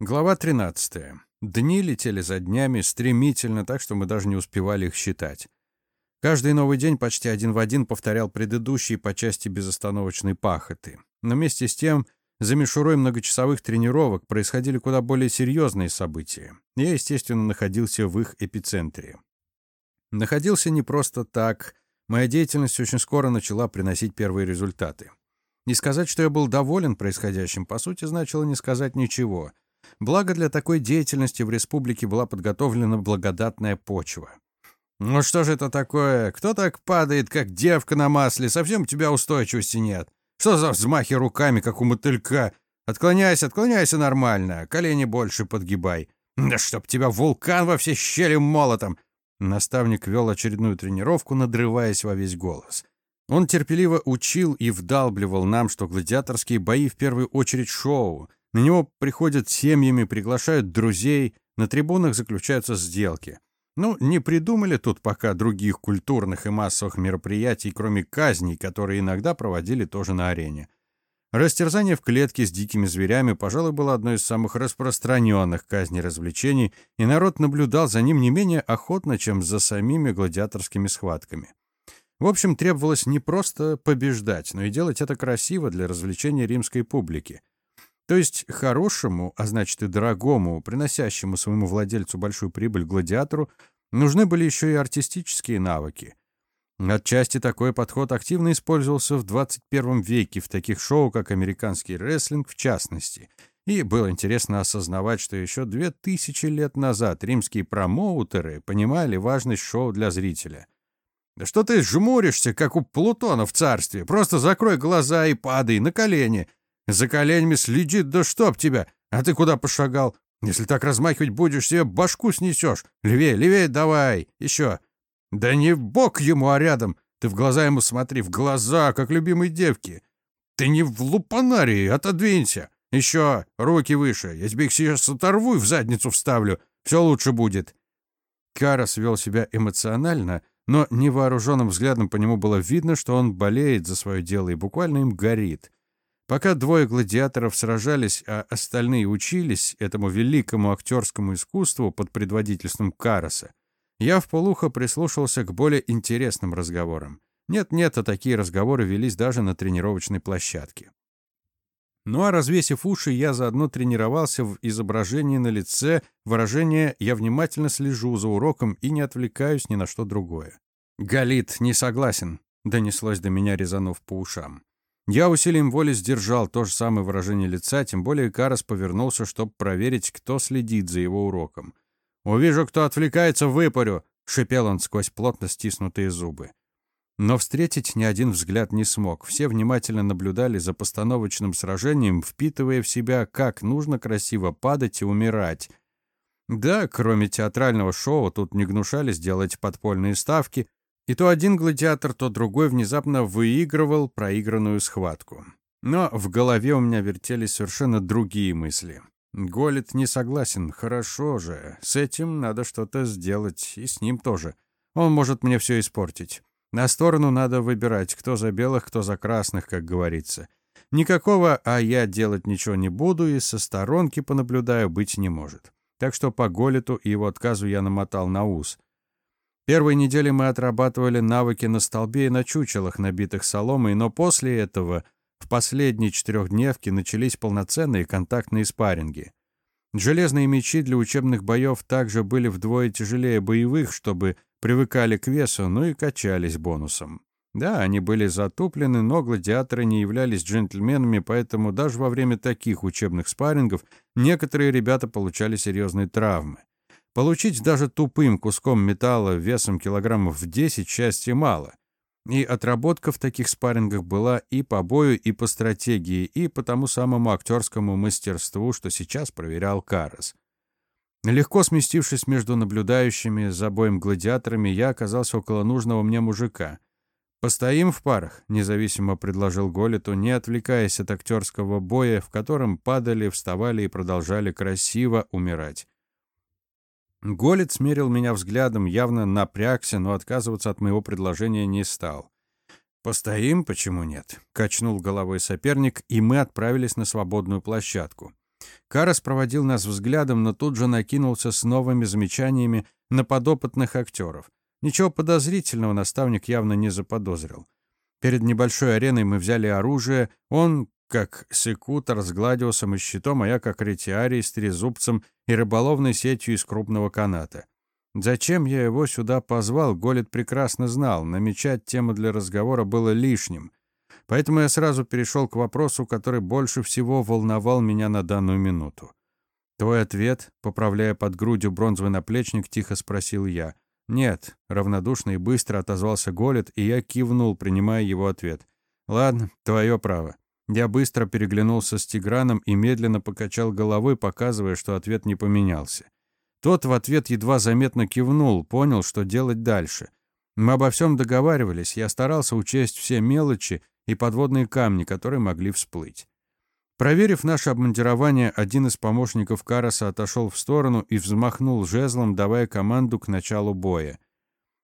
Глава 13. Дни летели за днями стремительно, так что мы даже не успевали их считать. Каждый новый день почти один в один повторял предыдущий по части безостановочной пахоты. Но вместе с тем, за мишурой многочасовых тренировок происходили куда более серьезные события. Я, естественно, находился в их эпицентре. Находился не просто так. Моя деятельность очень скоро начала приносить первые результаты. Не сказать, что я был доволен происходящим, по сути, значило не сказать ничего — Благо для такой деятельности в республике была подготовлена благодатная почва. «Ну что же это такое? Кто так падает, как девка на масле? Совсем у тебя устойчивости нет. Что за взмахи руками, как у мотылька? Отклоняйся, отклоняйся нормально, колени больше подгибай. Да чтоб тебя вулкан во все щели молотом!» Наставник вел очередную тренировку, надрываясь во весь голос. Он терпеливо учил и вдалбливал нам, что гладиаторские бои в первую очередь шоу, на него приходят семьями, приглашают друзей, на трибунах заключаются сделки. Ну, не придумали тут пока других культурных и массовых мероприятий, кроме казней, которые иногда проводили тоже на арене. Растерзание в клетке с дикими зверями, пожалуй, было одной из самых распространенных казней развлечений, и народ наблюдал за ним не менее охотно, чем за самими гладиаторскими схватками. В общем, требовалось не просто побеждать, но и делать это красиво для развлечения римской публики. То есть хорошему, а значит и дорогому, приносящему своему владельцу большую прибыль гладиатору, нужны были еще и артистические навыки. Отчасти такой подход активно использовался в 21 веке в таких шоу, как американский рестлинг в частности. И было интересно осознавать, что еще две тысячи лет назад римские промоутеры понимали важность шоу для зрителя. «Да что ты жмуришься, как у Плутона в царстве? Просто закрой глаза и падай на колени!» За коленями следит, да чтоб тебя! А ты куда пошагал? Если так размахивать будешь, себе башку снесешь. Левее, левее давай! Еще! Да не в бок ему, а рядом! Ты в глаза ему смотри, в глаза, как любимой девки! Ты не в лупанарии, отодвинься! Еще! Руки выше! Я тебе их сейчас оторву и в задницу вставлю! Все лучше будет!» Карас вел себя эмоционально, но невооруженным взглядом по нему было видно, что он болеет за свое дело и буквально им горит. Пока двое гладиаторов сражались, а остальные учились этому великому актерскому искусству под предводительством Караса, я вполуха прислушался к более интересным разговорам. Нет-нет, а такие разговоры велись даже на тренировочной площадке. Ну а развесив уши, я заодно тренировался в изображении на лице, выражение «я внимательно слежу за уроком и не отвлекаюсь ни на что другое». «Галит не согласен», — донеслось до меня, резанув по ушам. Я усилием воли сдержал то же самое выражение лица, тем более Карас повернулся, чтобы проверить, кто следит за его уроком. «Увижу, кто отвлекается, выпарю!» — шипел он сквозь плотно стиснутые зубы. Но встретить ни один взгляд не смог. Все внимательно наблюдали за постановочным сражением, впитывая в себя, как нужно красиво падать и умирать. Да, кроме театрального шоу, тут не гнушались делать подпольные ставки, и то один гладиатор, то другой внезапно выигрывал проигранную схватку. Но в голове у меня вертелись совершенно другие мысли. Голит не согласен, хорошо же. С этим надо что-то сделать, и с ним тоже. Он может мне все испортить. На сторону надо выбирать, кто за белых, кто за красных, как говорится. Никакого «а я делать ничего не буду» и со сторонки понаблюдаю быть не может. Так что по Голиту и его отказу я намотал на ус. Первые недели мы отрабатывали навыки на столбе и на чучелах, набитых соломой, но после этого в последние четырехдневки начались полноценные контактные спарринги. Железные мечи для учебных боев также были вдвое тяжелее боевых, чтобы привыкали к весу, ну и качались бонусом. Да, они были затуплены, но гладиаторы не являлись джентльменами, поэтому даже во время таких учебных спаррингов некоторые ребята получали серьезные травмы. Получить даже тупым куском металла весом килограммов в 10 счастья мало. И отработка в таких спаррингах была и по бою, и по стратегии, и по тому самому актерскому мастерству, что сейчас проверял Карас. Легко сместившись между наблюдающими за боем гладиаторами, я оказался около нужного мне мужика. «Постоим в парах», — независимо предложил Голиту, не отвлекаясь от актерского боя, в котором падали, вставали и продолжали красиво умирать. Голец смерил меня взглядом, явно напрягся, но отказываться от моего предложения не стал. «Постоим, почему нет?» — качнул головой соперник, и мы отправились на свободную площадку. Карас проводил нас взглядом, но тут же накинулся с новыми замечаниями на подопытных актеров. Ничего подозрительного наставник явно не заподозрил. Перед небольшой ареной мы взяли оружие, он, как секутор с гладиусом и щитом, а я как ретиарий с трезубцем и рыболовной сетью из крупного каната. Зачем я его сюда позвал, Голет прекрасно знал, намечать тему для разговора было лишним. Поэтому я сразу перешел к вопросу, который больше всего волновал меня на данную минуту. «Твой ответ?» — поправляя под грудью бронзовый наплечник, тихо спросил я. «Нет», — равнодушно и быстро отозвался Голет, и я кивнул, принимая его ответ. «Ладно, твое право». Я быстро переглянулся с Тиграном и медленно покачал головой, показывая, что ответ не поменялся. Тот в ответ едва заметно кивнул, понял, что делать дальше. Мы обо всем договаривались, я старался учесть все мелочи и подводные камни, которые могли всплыть. Проверив наше обмундирование, один из помощников Караса отошел в сторону и взмахнул жезлом, давая команду к началу боя.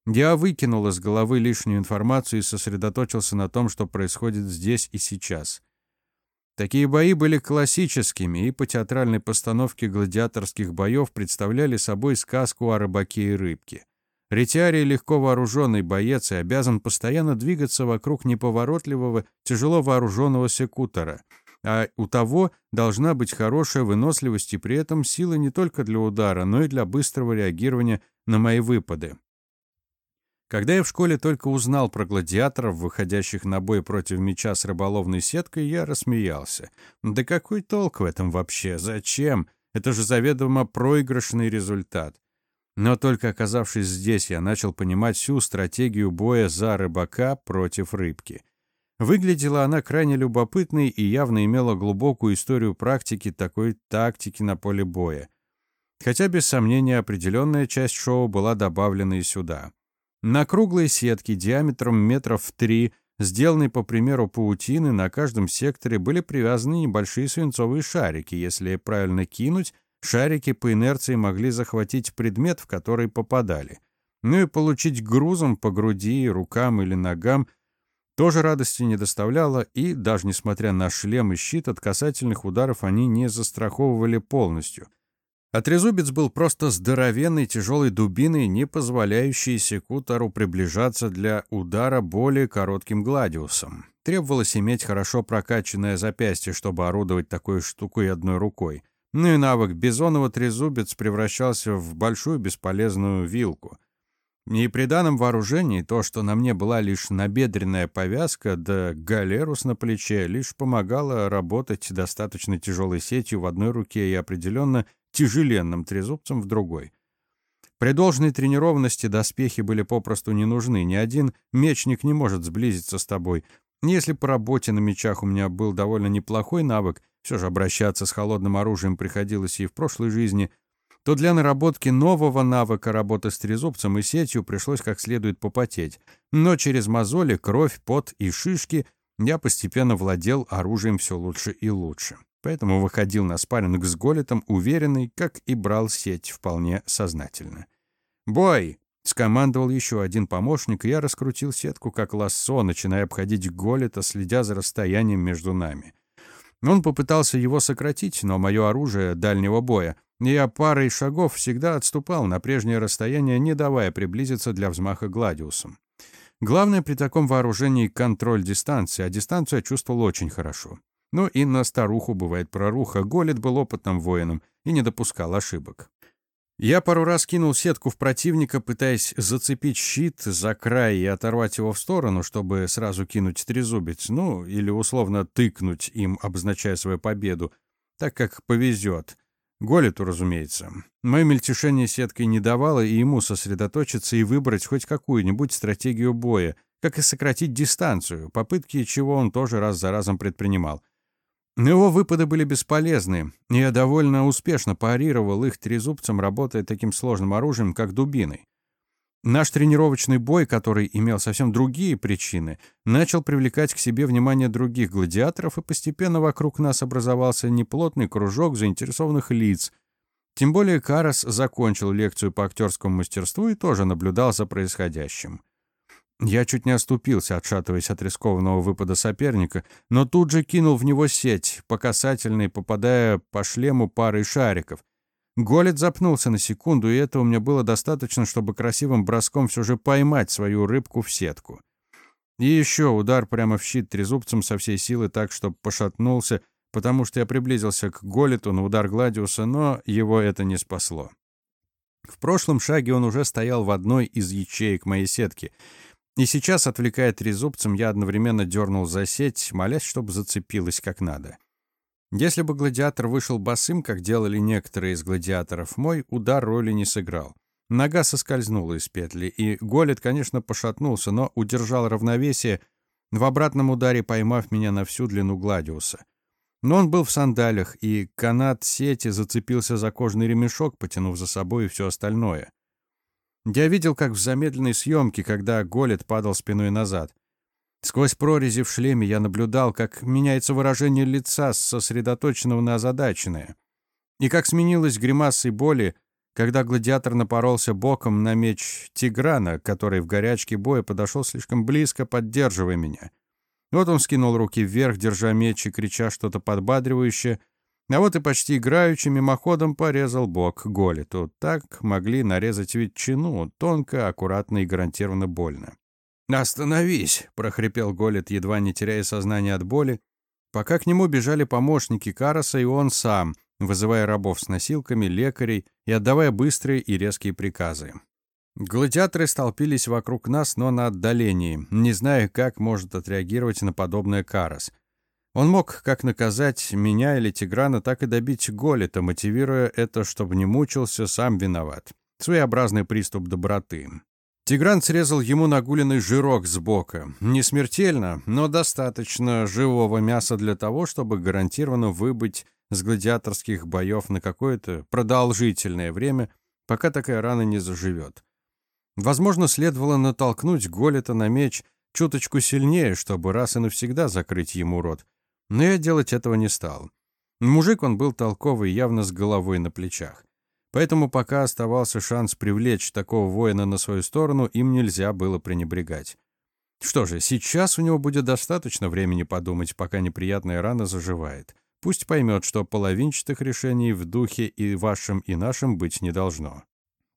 Я выкинул из головы лишнюю информацию и сосредоточился на том, что происходит здесь и сейчас. Такие бои были классическими и по театральной постановке гладиаторских боев представляли собой сказку о рыбаке и рыбке. Ретиарий легко вооруженный боец и обязан постоянно двигаться вокруг неповоротливого, тяжело вооруженного секутора. А у того должна быть хорошая выносливость и при этом сила не только для удара, но и для быстрого реагирования на мои выпады. Когда я в школе только узнал про гладиаторов, выходящих на бой против меча с рыболовной сеткой, я рассмеялся. Да какой толк в этом вообще? Зачем? Это же заведомо проигрышный результат. Но только оказавшись здесь, я начал понимать всю стратегию боя за рыбака против рыбки. Выглядела она крайне любопытной и явно имела глубокую историю практики такой тактики на поле боя. Хотя, без сомнения, определенная часть шоу была добавлена и сюда. На круглой сетке диаметром метров в три, сделанной по примеру паутины, на каждом секторе были привязаны небольшие свинцовые шарики. Если правильно кинуть, Шарики по инерции могли захватить предмет, в который попадали. Ну и получить грузом по груди, рукам или ногам тоже радости не доставляло, и, даже несмотря на шлем и щит, от касательных ударов они не застраховывали полностью. Отрезубец был просто здоровенной тяжелой дубиной, не позволяющей секутору приближаться для удара более коротким гладиусом. Требовалось иметь хорошо прокачанное запястье, чтобы орудовать такой штукой одной рукой. Ну и навык бизонова трезубец превращался в большую бесполезную вилку. И при данном вооружении то, что на мне была лишь набедренная повязка да галерус на плече, лишь помогало работать достаточно тяжелой сетью в одной руке и определенно тяжеленным трезубцем в другой. При должной тренированности доспехи были попросту не нужны. Ни один мечник не может сблизиться с тобой. Если по работе на мечах у меня был довольно неплохой навык, все же обращаться с холодным оружием приходилось и в прошлой жизни, то для наработки нового навыка работы с трезубцем и сетью пришлось как следует попотеть. Но через мозоли, кровь, пот и шишки я постепенно владел оружием все лучше и лучше. Поэтому выходил на спарринг с Голетом уверенный, как и брал сеть вполне сознательно. «Бой!» — скомандовал еще один помощник, и я раскрутил сетку как лассо, начиная обходить Голета, следя за расстоянием между нами. Он попытался его сократить, но мое оружие дальнего боя, я парой шагов всегда отступал на прежнее расстояние, не давая приблизиться для взмаха гладиусом. Главное при таком вооружении — контроль дистанции, а дистанцию я чувствовал очень хорошо. Ну и на старуху бывает проруха. Голет был опытным воином и не допускал ошибок. Я пару раз кинул сетку в противника, пытаясь зацепить щит за край и оторвать его в сторону, чтобы сразу кинуть трезубец, ну, или условно тыкнуть им, обозначая свою победу, так как повезет. Голету, разумеется. Мое мельтешение сеткой не давало и ему сосредоточиться и выбрать хоть какую-нибудь стратегию боя, как и сократить дистанцию, попытки чего он тоже раз за разом предпринимал. Его выпады были бесполезны, и я довольно успешно парировал их трезубцем, работая таким сложным оружием, как дубиной. Наш тренировочный бой, который имел совсем другие причины, начал привлекать к себе внимание других гладиаторов, и постепенно вокруг нас образовался неплотный кружок заинтересованных лиц. Тем более Карас закончил лекцию по актерскому мастерству и тоже наблюдал за происходящим. Я чуть не оступился, отшатываясь от рискованного выпада соперника, но тут же кинул в него сеть, по касательной, попадая по шлему парой шариков. Голет запнулся на секунду, и этого мне было достаточно, чтобы красивым броском все же поймать свою рыбку в сетку. И еще удар прямо в щит трезубцем со всей силы так, что пошатнулся, потому что я приблизился к Голету на удар Гладиуса, но его это не спасло. В прошлом шаге он уже стоял в одной из ячеек моей сетки — и сейчас, отвлекая трезубцем, я одновременно дернул за сеть, молясь, чтобы зацепилась как надо. Если бы гладиатор вышел босым, как делали некоторые из гладиаторов, мой удар роли не сыграл. Нога соскользнула из петли, и Голет, конечно, пошатнулся, но удержал равновесие, в обратном ударе поймав меня на всю длину Гладиуса. Но он был в сандалях, и канат сети зацепился за кожный ремешок, потянув за собой и все остальное. Я видел, как в замедленной съемке, когда Голет падал спиной назад. Сквозь прорези в шлеме я наблюдал, как меняется выражение лица с сосредоточенного на озадаченное. И как сменилась гримасой боли, когда гладиатор напоролся боком на меч Тиграна, который в горячке боя подошел слишком близко, поддерживая меня. Вот он скинул руки вверх, держа меч и крича что-то подбадривающее — а вот и почти играючи мимоходом порезал бок Голиту. Так могли нарезать ветчину, тонко, аккуратно и гарантированно больно. «Остановись!» — прохрипел Голит, едва не теряя сознание от боли, пока к нему бежали помощники Караса и он сам, вызывая рабов с носилками, лекарей и отдавая быстрые и резкие приказы. Гладиаторы столпились вокруг нас, но на отдалении, не зная, как может отреагировать на подобное Карас — он мог как наказать меня или Тиграна, так и добить Голита, мотивируя это, чтобы не мучился, сам виноват. Своеобразный приступ доброты. Тигран срезал ему нагуленный жирок с бока. Не смертельно, но достаточно живого мяса для того, чтобы гарантированно выбыть с гладиаторских боев на какое-то продолжительное время, пока такая рана не заживет. Возможно, следовало натолкнуть Голита на меч чуточку сильнее, чтобы раз и навсегда закрыть ему рот. Но я делать этого не стал. Мужик он был толковый, явно с головой на плечах. Поэтому пока оставался шанс привлечь такого воина на свою сторону, им нельзя было пренебрегать. Что же, сейчас у него будет достаточно времени подумать, пока неприятная рана заживает. Пусть поймет, что половинчатых решений в духе и вашем, и нашем быть не должно.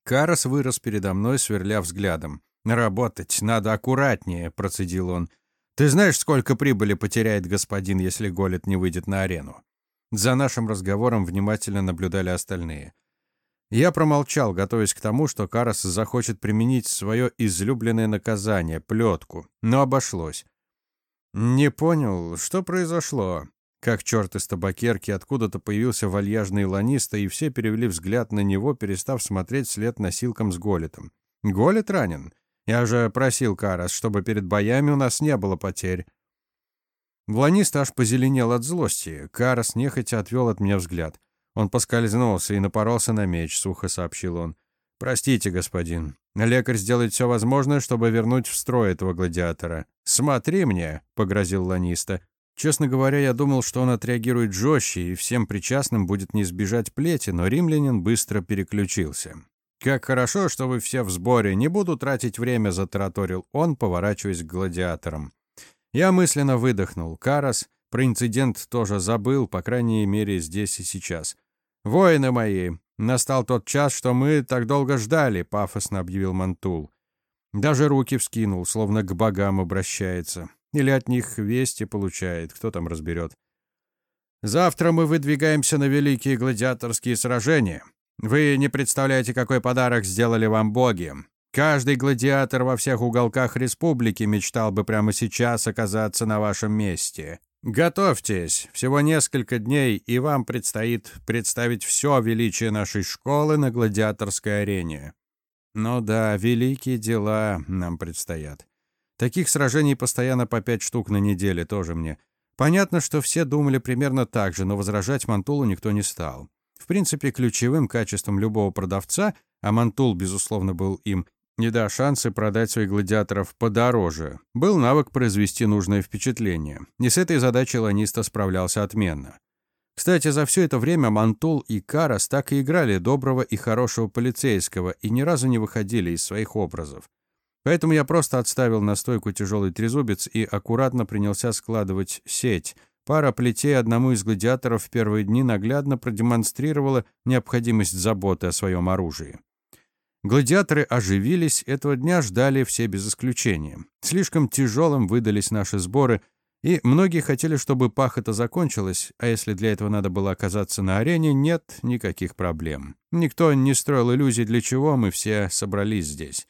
Карас вырос передо мной, сверля взглядом. «Работать надо аккуратнее», — процедил он. Ты знаешь, сколько прибыли потеряет господин, если Голет не выйдет на арену?» За нашим разговором внимательно наблюдали остальные. Я промолчал, готовясь к тому, что Карас захочет применить свое излюбленное наказание — плетку, но обошлось. Не понял, что произошло. Как черт из табакерки, откуда-то появился вальяжный ланиста, и все перевели взгляд на него, перестав смотреть вслед носилкам с Голетом. «Голет ранен?» Я же просил Карас, чтобы перед боями у нас не было потерь. Вланист аж позеленел от злости. Карас нехотя отвел от меня взгляд. Он поскользнулся и напоролся на меч, сухо сообщил он. «Простите, господин. Лекарь сделает все возможное, чтобы вернуть в строй этого гладиатора. Смотри мне!» — погрозил Ланиста. Честно говоря, я думал, что он отреагирует жестче, и всем причастным будет не избежать плети, но римлянин быстро переключился. «Как хорошо, что вы все в сборе. Не буду тратить время», — затараторил он, поворачиваясь к гладиаторам. Я мысленно выдохнул. Карас про инцидент тоже забыл, по крайней мере, здесь и сейчас. «Воины мои, настал тот час, что мы так долго ждали», — пафосно объявил Мантул. Даже руки вскинул, словно к богам обращается. Или от них вести получает, кто там разберет. «Завтра мы выдвигаемся на великие гладиаторские сражения. Вы не представляете, какой подарок сделали вам боги. Каждый гладиатор во всех уголках республики мечтал бы прямо сейчас оказаться на вашем месте. Готовьтесь, всего несколько дней, и вам предстоит представить все величие нашей школы на гладиаторской арене. Ну да, великие дела нам предстоят. Таких сражений постоянно по пять штук на неделе тоже мне. Понятно, что все думали примерно так же, но возражать Мантулу никто не стал. В принципе, ключевым качеством любого продавца, а Мантул, безусловно, был им, не да шансы продать своих гладиаторов подороже, был навык произвести нужное впечатление. И с этой задачей Ланиста справлялся отменно. Кстати, за все это время Мантул и Карас так и играли доброго и хорошего полицейского и ни разу не выходили из своих образов. Поэтому я просто отставил на стойку тяжелый трезубец и аккуратно принялся складывать сеть. Пара плетей одному из гладиаторов в первые дни наглядно продемонстрировала необходимость заботы о своем оружии. Гладиаторы оживились, этого дня ждали все без исключения. Слишком тяжелым выдались наши сборы, и многие хотели, чтобы пахота закончилась, а если для этого надо было оказаться на арене, нет никаких проблем. Никто не строил иллюзий, для чего мы все собрались здесь.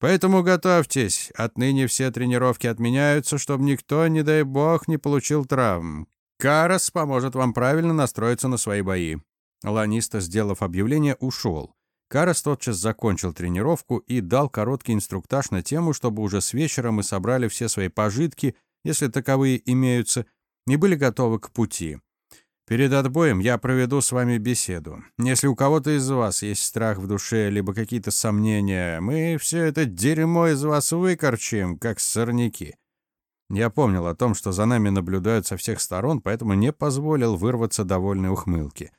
Поэтому готовьтесь, отныне все тренировки отменяются, чтобы никто, не дай бог, не получил травм. Карас поможет вам правильно настроиться на свои бои. Ланиста, сделав объявление, ушел. Карас тотчас закончил тренировку и дал короткий инструктаж на тему, чтобы уже с вечера мы собрали все свои пожитки, если таковые имеются, и были готовы к пути. Перед отбоем я проведу с вами беседу. Если у кого-то из вас есть страх в душе, либо какие-то сомнения, мы все это дерьмо из вас выкорчим, как сорняки. Я помнил о том, что за нами наблюдают со всех сторон, поэтому не позволил вырваться довольной ухмылки.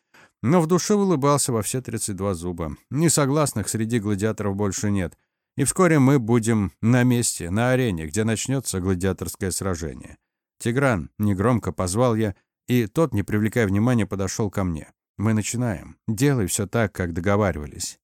Но в душе улыбался во все 32 зуба. Несогласных среди гладиаторов больше нет. И вскоре мы будем на месте, на арене, где начнется гладиаторское сражение. «Тигран», — негромко позвал я, и тот, не привлекая внимания, подошел ко мне. «Мы начинаем. Делай все так, как договаривались».